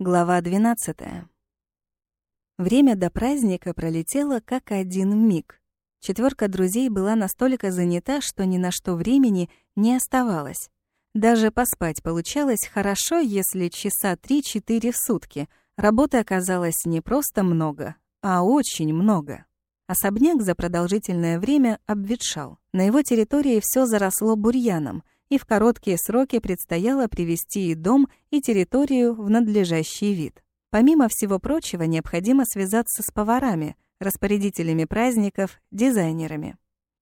Глава 12. Время до праздника пролетело как один миг. Четверка друзей была настолько занята, что ни на что времени не оставалось. Даже поспать получалось хорошо, если часа 3-4 в сутки. Работы оказалось не просто много, а очень много. Особняк за продолжительное время обветшал. На его территории все заросло бурьяном — и в короткие сроки предстояло привести и дом, и территорию в надлежащий вид. Помимо всего прочего, необходимо связаться с поварами, распорядителями праздников, дизайнерами.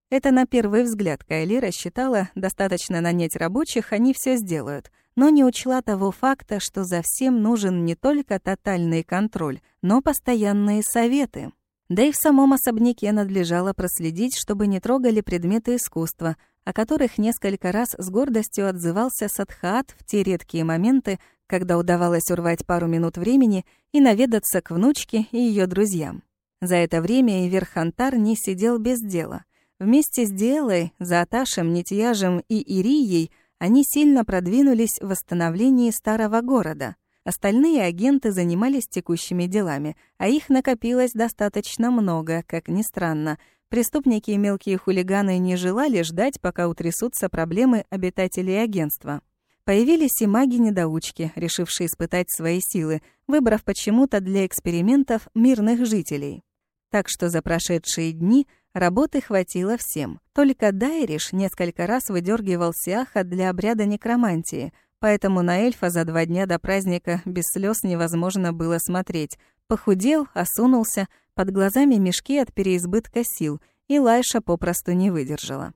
Это на первый взгляд Кайли рассчитала, достаточно нанять рабочих, они все сделают, но не учла того факта, что за всем нужен не только тотальный контроль, но постоянные советы. Да и в самом особняке надлежало проследить, чтобы не трогали предметы искусства, о которых несколько раз с гордостью отзывался Садхат в те редкие моменты, когда удавалось урвать пару минут времени и наведаться к внучке и ее друзьям. За это время Ивер Хантар не сидел без дела. Вместе с Делой, Зааташем, Нитьяжем и Ирией они сильно продвинулись в восстановлении старого города. Остальные агенты занимались текущими делами, а их накопилось достаточно много, как ни странно — Преступники и мелкие хулиганы не желали ждать, пока утрясутся проблемы обитателей агентства. Появились и маги-недоучки, решившие испытать свои силы, выбрав почему-то для экспериментов мирных жителей. Так что за прошедшие дни работы хватило всем. Только Дайриш несколько раз выдергивал Сиаха для обряда некромантии, поэтому на эльфа за два дня до праздника без слез невозможно было смотреть. Похудел, осунулся, под глазами мешки от переизбытка сил, и Лайша попросту не выдержала.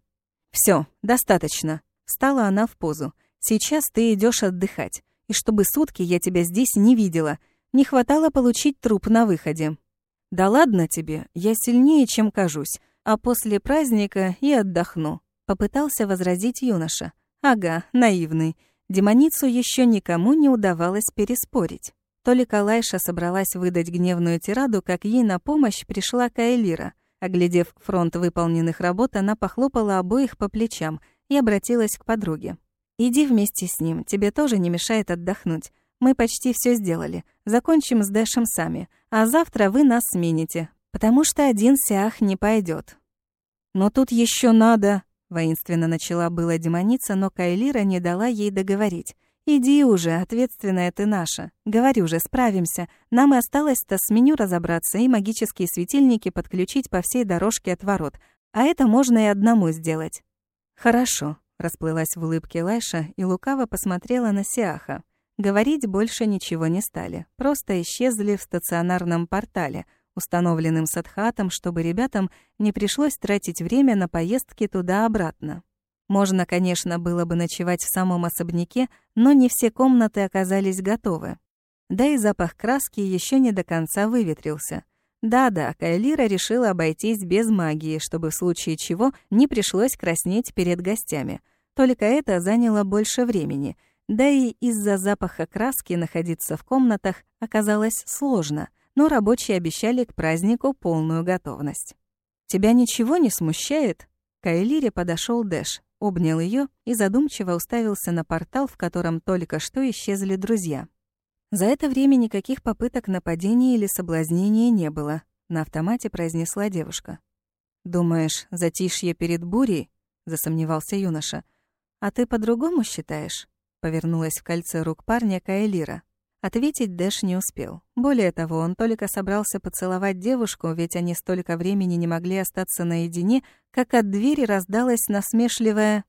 Все, достаточно», — встала она в позу. «Сейчас ты идешь отдыхать, и чтобы сутки я тебя здесь не видела. Не хватало получить труп на выходе». «Да ладно тебе, я сильнее, чем кажусь, а после праздника и отдохну», — попытался возразить юноша. «Ага, наивный. Демоницу еще никому не удавалось переспорить». Только Лайша собралась выдать гневную тираду, как ей на помощь пришла Каэлира. Оглядев фронт выполненных работ, она похлопала обоих по плечам и обратилась к подруге. «Иди вместе с ним, тебе тоже не мешает отдохнуть. Мы почти все сделали. Закончим с Дэшем сами. А завтра вы нас смените, потому что один сях не пойдет. «Но тут еще надо...» — воинственно начала была демоница, но Кайлира не дала ей договорить. «Иди уже, ответственная ты наша. Говорю же, справимся. Нам и осталось-то с меню разобраться и магические светильники подключить по всей дорожке от ворот. А это можно и одному сделать». «Хорошо», — расплылась в улыбке Лайша и лукаво посмотрела на Сиаха. Говорить больше ничего не стали, просто исчезли в стационарном портале, установленным садхатом, чтобы ребятам не пришлось тратить время на поездки туда-обратно. Можно, конечно, было бы ночевать в самом особняке, но не все комнаты оказались готовы. Да и запах краски еще не до конца выветрился. Да-да, Кайлира решила обойтись без магии, чтобы в случае чего не пришлось краснеть перед гостями. Только это заняло больше времени. Да и из-за запаха краски находиться в комнатах оказалось сложно, но рабочие обещали к празднику полную готовность. «Тебя ничего не смущает?» К Айлире подошел Дэш обнял ее и задумчиво уставился на портал, в котором только что исчезли друзья. За это время никаких попыток нападения или соблазнения не было, на автомате произнесла девушка. «Думаешь, затишье перед бурей?» — засомневался юноша. «А ты по-другому считаешь?» — повернулась в кольце рук парня Каэлира. Ответить Дэш не успел. Более того, он только собрался поцеловать девушку, ведь они столько времени не могли остаться наедине, как от двери раздалась насмешливая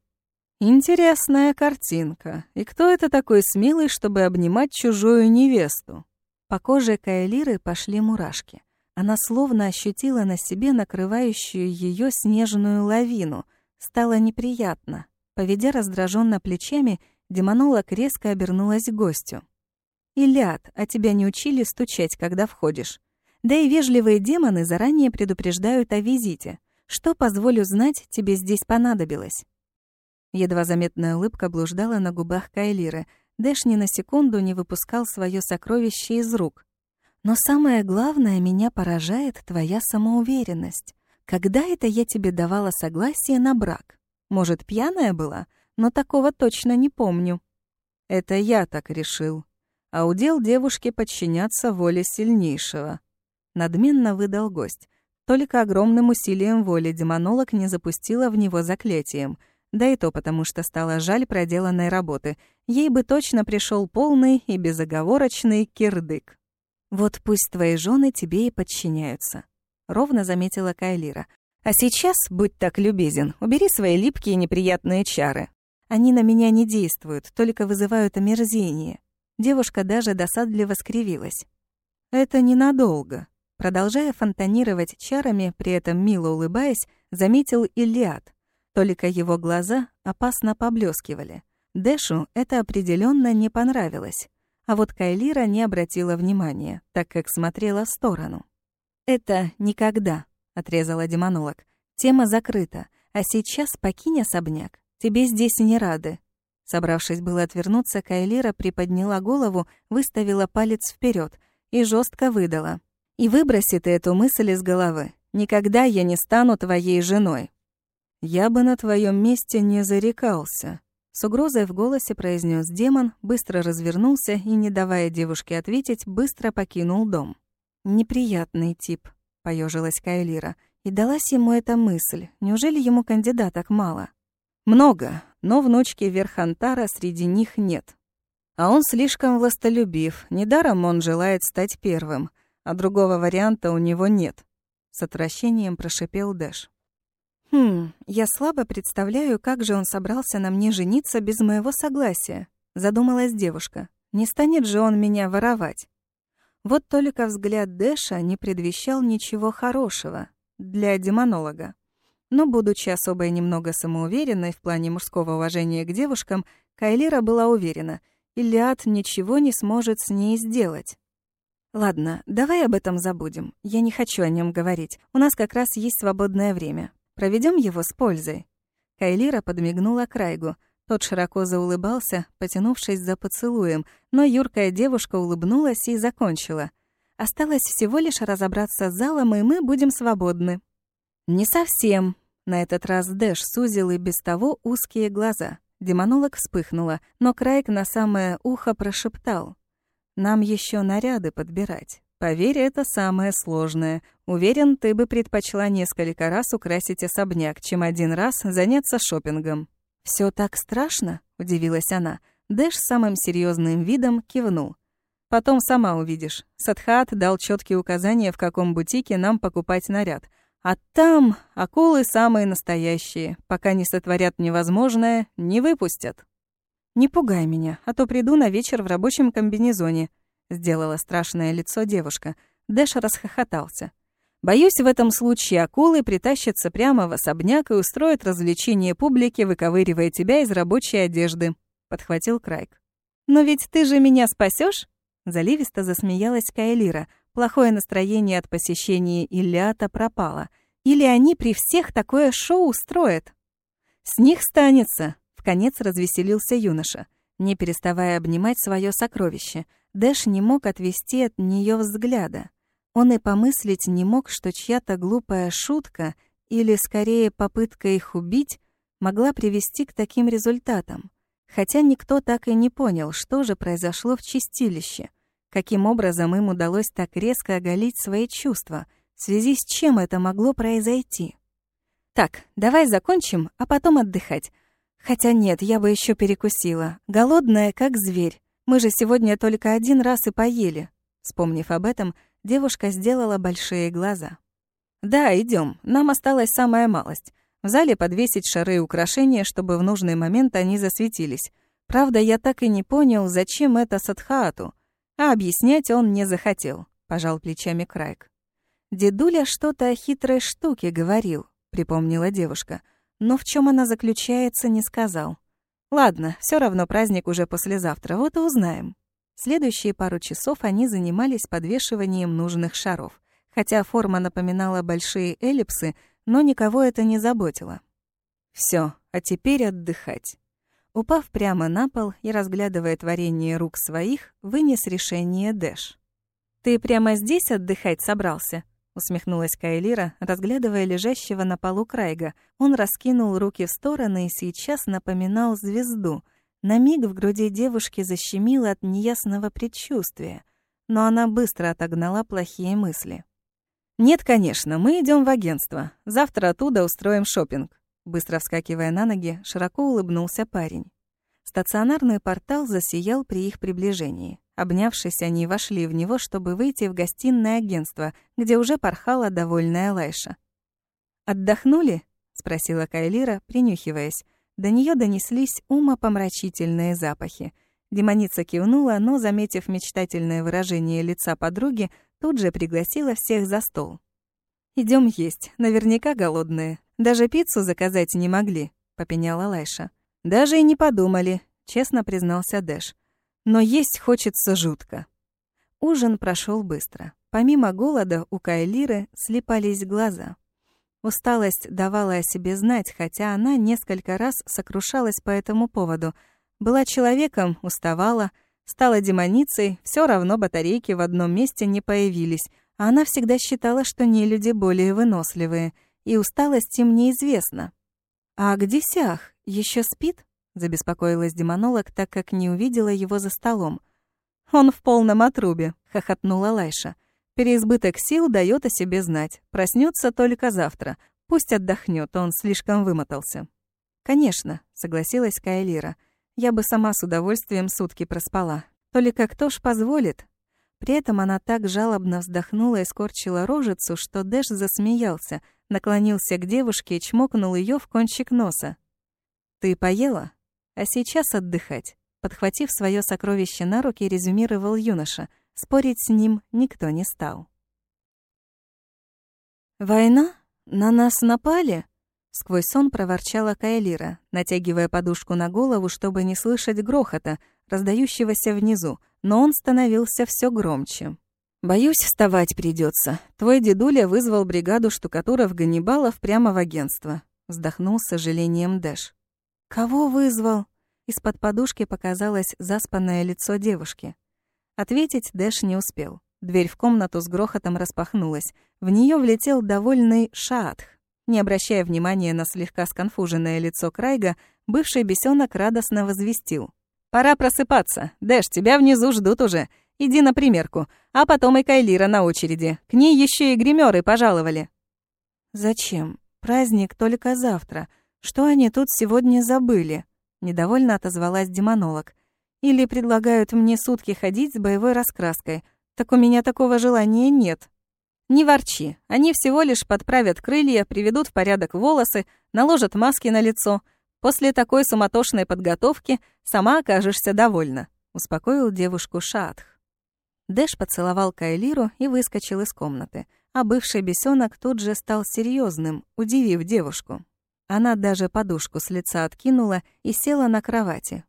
«Интересная картинка. И кто это такой смелый, чтобы обнимать чужую невесту?» По коже Каэлиры пошли мурашки. Она словно ощутила на себе накрывающую ее снежную лавину. Стало неприятно. Поведя раздраженно плечами, демонолог резко обернулась к гостю. «Илят, а тебя не учили стучать, когда входишь? Да и вежливые демоны заранее предупреждают о визите. Что, позволю знать, тебе здесь понадобилось?» Едва заметная улыбка блуждала на губах Кайлиры. Дэш ни на секунду не выпускал свое сокровище из рук. «Но самое главное, меня поражает твоя самоуверенность. Когда это я тебе давала согласие на брак? Может, пьяная была? Но такого точно не помню». «Это я так решил», а удел девушки подчиняться воле сильнейшего. Надменно выдал гость. Только огромным усилием воли демонолог не запустила в него заклятием. Да и то потому, что стало жаль проделанной работы. Ей бы точно пришел полный и безоговорочный кирдык. «Вот пусть твои жены тебе и подчиняются», — ровно заметила Кайлира. «А сейчас, будь так любезен, убери свои липкие неприятные чары. Они на меня не действуют, только вызывают омерзение». Девушка даже досадливо скривилась. «Это ненадолго», Продолжая фонтанировать чарами, при этом мило улыбаясь, заметил Ильяд. Только его глаза опасно поблескивали. Дэшу это определенно не понравилось. А вот Кайлира не обратила внимания, так как смотрела в сторону. «Это никогда», — отрезала демонолог. «Тема закрыта, а сейчас покинь особняк. Тебе здесь не рады». Собравшись было отвернуться, Кайлира приподняла голову, выставила палец вперед и жестко выдала. И выброси ты эту мысль из головы. Никогда я не стану твоей женой. Я бы на твоем месте не зарекался. С угрозой в голосе произнес демон, быстро развернулся и, не давая девушке ответить, быстро покинул дом. «Неприятный тип», — поежилась Кайлира. И далась ему эта мысль. Неужели ему кандидаток мало? «Много, но внучки Верхантара среди них нет. А он слишком властолюбив, недаром он желает стать первым а другого варианта у него нет», — с отвращением прошипел Дэш. «Хм, я слабо представляю, как же он собрался на мне жениться без моего согласия», — задумалась девушка. «Не станет же он меня воровать?» Вот только взгляд Дэша не предвещал ничего хорошего для демонолога. Но, будучи особо и немного самоуверенной в плане мужского уважения к девушкам, Кайлира была уверена, Илиад ничего не сможет с ней сделать. Ладно, давай об этом забудем. Я не хочу о нем говорить. У нас как раз есть свободное время. Проведем его с пользой. Кайлира подмигнула Крайгу. Тот широко заулыбался, потянувшись за поцелуем, но юркая девушка улыбнулась и закончила. Осталось всего лишь разобраться с залом, и мы будем свободны. Не совсем. На этот раз Дэш сузил и без того узкие глаза. Демонолог вспыхнула, но Крайг на самое ухо прошептал. Нам еще наряды подбирать. Поверь, это самое сложное. Уверен, ты бы предпочла несколько раз украсить особняк, чем один раз заняться шопингом. Все так страшно?» — удивилась она. Дэш самым серьезным видом кивнул. «Потом сама увидишь. Садхат дал четкие указания, в каком бутике нам покупать наряд. А там акулы самые настоящие. Пока не сотворят невозможное, не выпустят». «Не пугай меня, а то приду на вечер в рабочем комбинезоне», — сделала страшное лицо девушка. Дэш расхохотался. «Боюсь, в этом случае акулы притащатся прямо в особняк и устроят развлечение публики, выковыривая тебя из рабочей одежды», — подхватил Крайк. «Но ведь ты же меня спасешь? Заливисто засмеялась Кайлира. Плохое настроение от посещения Иллиата пропало. Или они при всех такое шоу устроят? «С них станется», Вконец развеселился юноша, не переставая обнимать свое сокровище. Дэш не мог отвести от нее взгляда. Он и помыслить не мог, что чья-то глупая шутка или, скорее, попытка их убить могла привести к таким результатам. Хотя никто так и не понял, что же произошло в чистилище, каким образом им удалось так резко оголить свои чувства, в связи с чем это могло произойти. «Так, давай закончим, а потом отдыхать. Хотя нет, я бы еще перекусила. Голодная, как зверь. Мы же сегодня только один раз и поели. Вспомнив об этом, девушка сделала большие глаза. Да, идем. Нам осталась самая малость. В зале подвесить шары и украшения, чтобы в нужный момент они засветились. Правда, я так и не понял, зачем это Садхаату. А объяснять он не захотел, пожал плечами Крайк. Дедуля что-то о хитрой штуке говорил, припомнила девушка но в чем она заключается, не сказал. Ладно, все равно праздник уже послезавтра, вот и узнаем. Следующие пару часов они занимались подвешиванием нужных шаров. Хотя форма напоминала большие эллипсы, но никого это не заботило. Все, а теперь отдыхать. Упав прямо на пол и разглядывая творение рук своих, вынес решение Дэш. «Ты прямо здесь отдыхать собрался?» Усмехнулась Кайлира, разглядывая лежащего на полу Крайга. Он раскинул руки в стороны и сейчас напоминал звезду. На миг в груди девушки защемило от неясного предчувствия, но она быстро отогнала плохие мысли. «Нет, конечно, мы идем в агентство. Завтра оттуда устроим шопинг. Быстро вскакивая на ноги, широко улыбнулся парень. Стационарный портал засиял при их приближении. Обнявшись, они вошли в него, чтобы выйти в гостиное агентство, где уже порхала довольная Лайша. «Отдохнули?» — спросила Кайлира, принюхиваясь. До нее донеслись умопомрачительные запахи. Демоница кивнула, но, заметив мечтательное выражение лица подруги, тут же пригласила всех за стол. Идем есть, наверняка голодные. Даже пиццу заказать не могли», — попеняла Лайша. «Даже и не подумали», — честно признался Дэш. «Но есть хочется жутко». Ужин прошел быстро. Помимо голода у Кайлиры слепались глаза. Усталость давала о себе знать, хотя она несколько раз сокрушалась по этому поводу. Была человеком, уставала, стала демоницей, все равно батарейки в одном месте не появились, а она всегда считала, что не люди более выносливые, и усталость им неизвестна. «А где Сях? Еще спит?» — забеспокоилась демонолог, так как не увидела его за столом. «Он в полном отрубе», — хохотнула Лайша. Переизбыток сил дает о себе знать. Проснется только завтра. Пусть отдохнет, он слишком вымотался. Конечно, согласилась Кайлира. Я бы сама с удовольствием сутки проспала. Только кто ж позволит? При этом она так жалобно вздохнула и скорчила рожицу, что Дэш засмеялся, наклонился к девушке и чмокнул ее в кончик носа. «Ты поела? А сейчас отдыхать». Подхватив свое сокровище на руки, резюмировал юноша. Спорить с ним никто не стал. «Война? На нас напали?» Сквозь сон проворчала Кайлира, натягивая подушку на голову, чтобы не слышать грохота, раздающегося внизу, но он становился все громче. «Боюсь, вставать придется. Твой дедуля вызвал бригаду штукатуров Ганнибалов прямо в агентство», — вздохнул с сожалением Дэш. «Кого вызвал?» Из-под подушки показалось заспанное лицо девушки. Ответить Дэш не успел. Дверь в комнату с грохотом распахнулась. В нее влетел довольный Шаатх. Не обращая внимания на слегка сконфуженное лицо Крайга, бывший бесенок радостно возвестил. «Пора просыпаться. Дэш, тебя внизу ждут уже. Иди на примерку. А потом и Кайлира на очереди. К ней еще и гримеры пожаловали». «Зачем? Праздник только завтра. Что они тут сегодня забыли?» Недовольно отозвалась демонолог. Или предлагают мне сутки ходить с боевой раскраской. Так у меня такого желания нет. Не ворчи. Они всего лишь подправят крылья, приведут в порядок волосы, наложат маски на лицо. После такой суматошной подготовки сама окажешься довольна», — успокоил девушку Шатх. Дэш поцеловал Кайлиру и выскочил из комнаты, а бывший бесенок тут же стал серьезным, удивив девушку. Она даже подушку с лица откинула и села на кровати,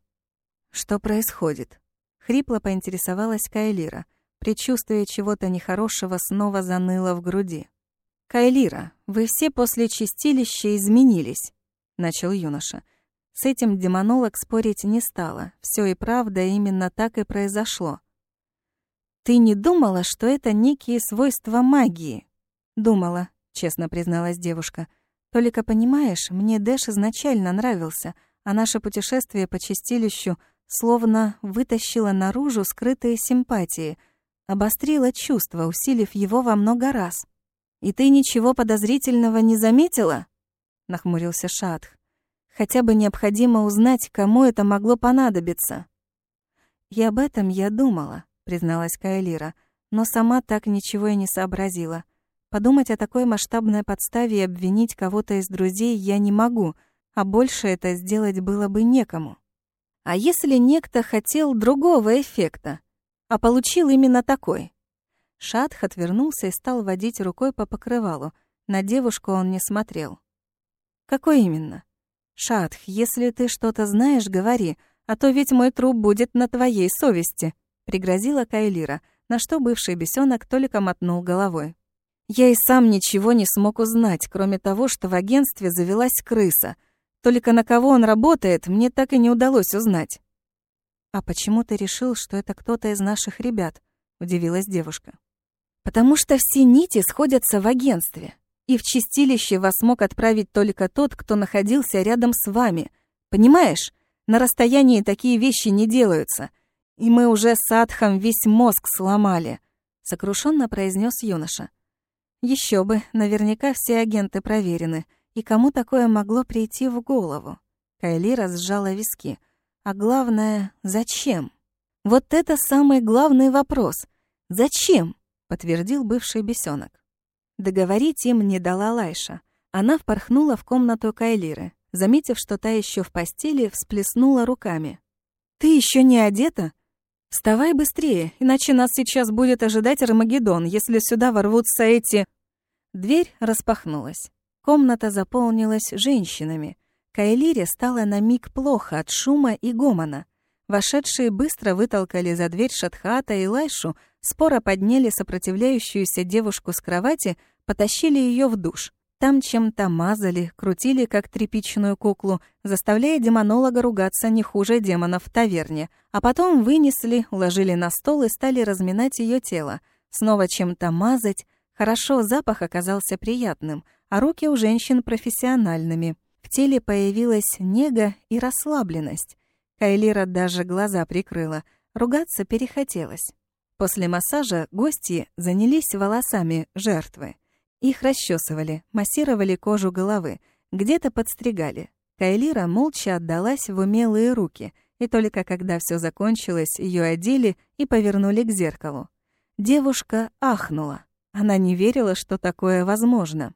«Что происходит?» — хрипло поинтересовалась Кайлира. Предчувствие чего-то нехорошего снова заныло в груди. «Кайлира, вы все после чистилища изменились», — начал юноша. С этим демонолог спорить не стала. Все и правда именно так и произошло. «Ты не думала, что это некие свойства магии?» «Думала», — честно призналась девушка. «Только понимаешь, мне Дэш изначально нравился, а наше путешествие по чистилищу — словно вытащила наружу скрытые симпатии, обострила чувство, усилив его во много раз. «И ты ничего подозрительного не заметила?» — нахмурился Шатх. «Хотя бы необходимо узнать, кому это могло понадобиться». «И об этом я думала», — призналась Кайлира, но сама так ничего и не сообразила. Подумать о такой масштабной подставе и обвинить кого-то из друзей я не могу, а больше это сделать было бы некому. А если некто хотел другого эффекта, а получил именно такой? Шатх отвернулся и стал водить рукой по покрывалу. На девушку он не смотрел. «Какой именно?» «Шатх, если ты что-то знаешь, говори, а то ведь мой труп будет на твоей совести», — пригрозила Кайлира, на что бывший бесенок только мотнул головой. «Я и сам ничего не смог узнать, кроме того, что в агентстве завелась крыса — только на кого он работает, мне так и не удалось узнать. «А почему ты решил, что это кто-то из наших ребят?» — удивилась девушка. «Потому что все нити сходятся в агентстве, и в чистилище вас мог отправить только тот, кто находился рядом с вами. Понимаешь? На расстоянии такие вещи не делаются. И мы уже с Адхом весь мозг сломали», — сокрушенно произнес юноша. Еще бы, наверняка все агенты проверены. И кому такое могло прийти в голову? Кайлира сжала виски. А главное, зачем? Вот это самый главный вопрос. Зачем? подтвердил бывший бесенок. Договорить им не дала Лайша. Она впорхнула в комнату Кайлиры. Заметив, что та еще в постели, всплеснула руками. «Ты еще не одета? Вставай быстрее, иначе нас сейчас будет ожидать Армагеддон, если сюда ворвутся эти...» Дверь распахнулась. Комната заполнилась женщинами. Кайлире стало на миг плохо от шума и гомона. Вошедшие быстро вытолкали за дверь Шатхата и Лайшу, споро подняли сопротивляющуюся девушку с кровати, потащили ее в душ. Там чем-то мазали, крутили как тряпичную куклу, заставляя демонолога ругаться не хуже демона в таверне, а потом вынесли, уложили на стол и стали разминать ее тело, снова чем-то мазать. Хорошо, запах оказался приятным, а руки у женщин профессиональными. В теле появилась нега и расслабленность. Кайлира даже глаза прикрыла. Ругаться перехотелось. После массажа гости занялись волосами жертвы. Их расчесывали, массировали кожу головы, где-то подстригали. Кайлира молча отдалась в умелые руки, и только когда все закончилось, ее одели и повернули к зеркалу. Девушка ахнула. Она не верила, что такое возможно.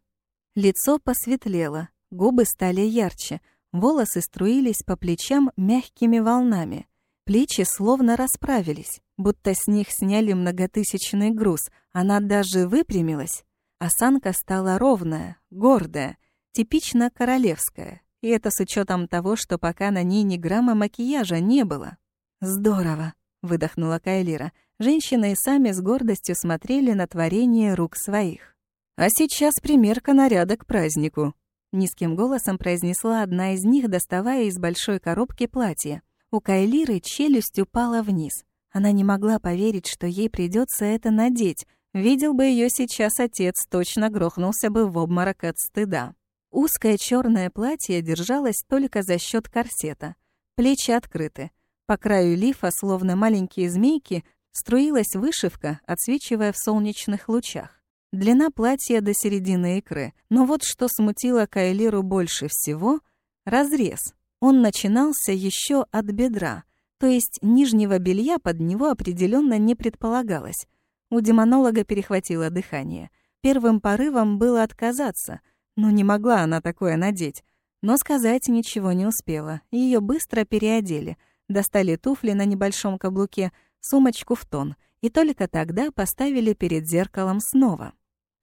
Лицо посветлело, губы стали ярче — Волосы струились по плечам мягкими волнами. Плечи словно расправились, будто с них сняли многотысячный груз. Она даже выпрямилась. Осанка стала ровная, гордая, типично королевская. И это с учетом того, что пока на ней ни грамма макияжа не было. «Здорово!» — выдохнула Кайлира. Женщины и сами с гордостью смотрели на творение рук своих. «А сейчас примерка наряда к празднику», Низким голосом произнесла одна из них, доставая из большой коробки платье. У Кайлиры челюсть упала вниз. Она не могла поверить, что ей придется это надеть. Видел бы ее сейчас отец, точно грохнулся бы в обморок от стыда. Узкое черное платье держалось только за счет корсета. Плечи открыты. По краю лифа, словно маленькие змейки, струилась вышивка, отсвечивая в солнечных лучах. Длина платья до середины икры. Но вот что смутило Кайлиру больше всего — разрез. Он начинался еще от бедра, то есть нижнего белья под него определенно не предполагалось. У демонолога перехватило дыхание. Первым порывом было отказаться, но не могла она такое надеть. Но сказать ничего не успела. Ее быстро переодели, достали туфли на небольшом каблуке, сумочку в тон, и только тогда поставили перед зеркалом снова.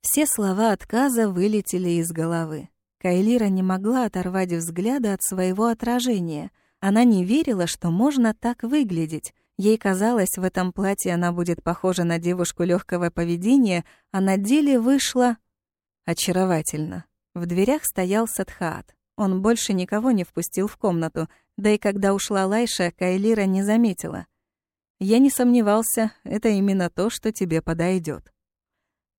Все слова отказа вылетели из головы. Кайлира не могла оторвать взгляда от своего отражения. Она не верила, что можно так выглядеть. Ей казалось, в этом платье она будет похожа на девушку легкого поведения, а на деле вышла... Очаровательно. В дверях стоял Садхаат. Он больше никого не впустил в комнату, да и когда ушла Лайша, Кайлира не заметила. «Я не сомневался, это именно то, что тебе подойдет.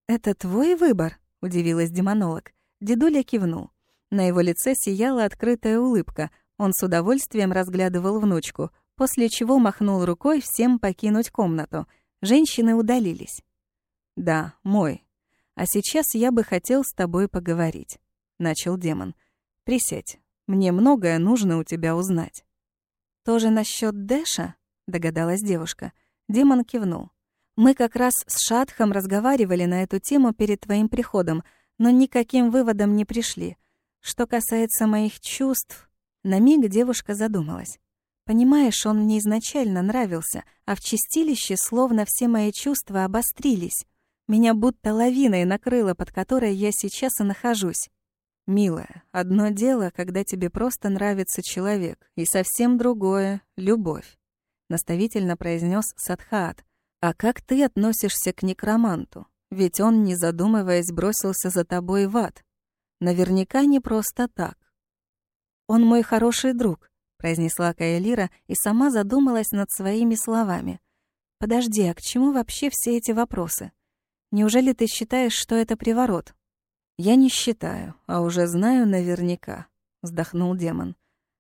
«Это твой выбор?» — удивилась демонолог. Дедуля кивнул. На его лице сияла открытая улыбка. Он с удовольствием разглядывал внучку, после чего махнул рукой всем покинуть комнату. Женщины удалились. «Да, мой. А сейчас я бы хотел с тобой поговорить», — начал демон. «Присядь. Мне многое нужно у тебя узнать». «Тоже насчет Дэша?» — догадалась девушка. Демон кивнул. Мы как раз с Шатхом разговаривали на эту тему перед твоим приходом, но никаким выводом не пришли. Что касается моих чувств... На миг девушка задумалась. Понимаешь, он мне изначально нравился, а в чистилище словно все мои чувства обострились. Меня будто лавиной накрыло, под которой я сейчас и нахожусь. «Милая, одно дело, когда тебе просто нравится человек, и совсем другое — любовь», — наставительно произнес Садхаат. А как ты относишься к некроманту? Ведь он, не задумываясь, бросился за тобой в ад. Наверняка не просто так. Он мой хороший друг, произнесла Каэлира и сама задумалась над своими словами. Подожди, а к чему вообще все эти вопросы? Неужели ты считаешь, что это приворот? Я не считаю, а уже знаю наверняка, вздохнул демон.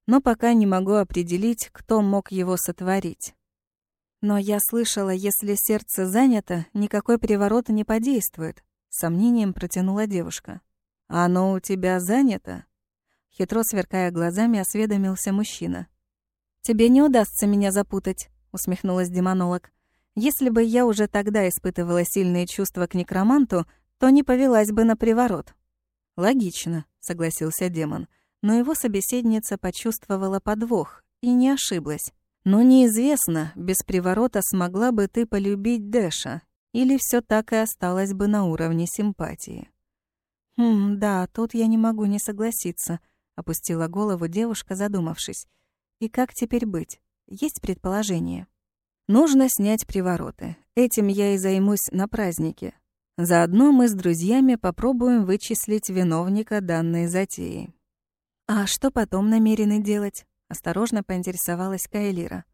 но пока не могу определить, кто мог его сотворить. Но я слышала, если сердце занято, никакой приворот не подействует, сомнением протянула девушка. А оно у тебя занято? Хитро сверкая глазами, осведомился мужчина. Тебе не удастся меня запутать, усмехнулась демонолог. Если бы я уже тогда испытывала сильные чувства к некроманту, то не повелась бы на приворот. Логично, согласился демон но его собеседница почувствовала подвох и не ошиблась. Но неизвестно, без приворота смогла бы ты полюбить Дэша, или все так и осталось бы на уровне симпатии. «Хм, да, тут я не могу не согласиться», — опустила голову девушка, задумавшись. «И как теперь быть? Есть предположение?» «Нужно снять привороты. Этим я и займусь на празднике. Заодно мы с друзьями попробуем вычислить виновника данной затеи». «А что потом намерены делать?» — осторожно поинтересовалась Кайлира.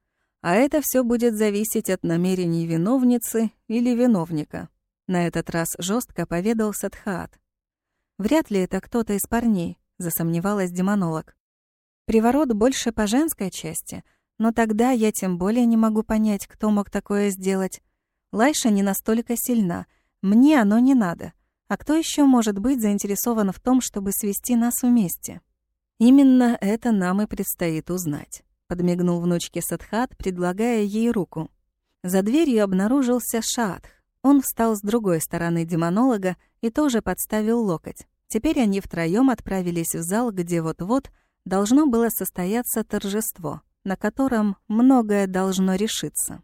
«А это все будет зависеть от намерений виновницы или виновника», — на этот раз жестко поведал Садхаат. «Вряд ли это кто-то из парней», — засомневалась демонолог. «Приворот больше по женской части, но тогда я тем более не могу понять, кто мог такое сделать. Лайша не настолько сильна, мне оно не надо. А кто еще может быть заинтересован в том, чтобы свести нас вместе?» Именно это нам и предстоит узнать, подмигнул внучке Садхат, предлагая ей руку. За дверью обнаружился Шаатх. Он встал с другой стороны демонолога и тоже подставил локоть. Теперь они втроем отправились в зал, где вот-вот должно было состояться торжество, на котором многое должно решиться.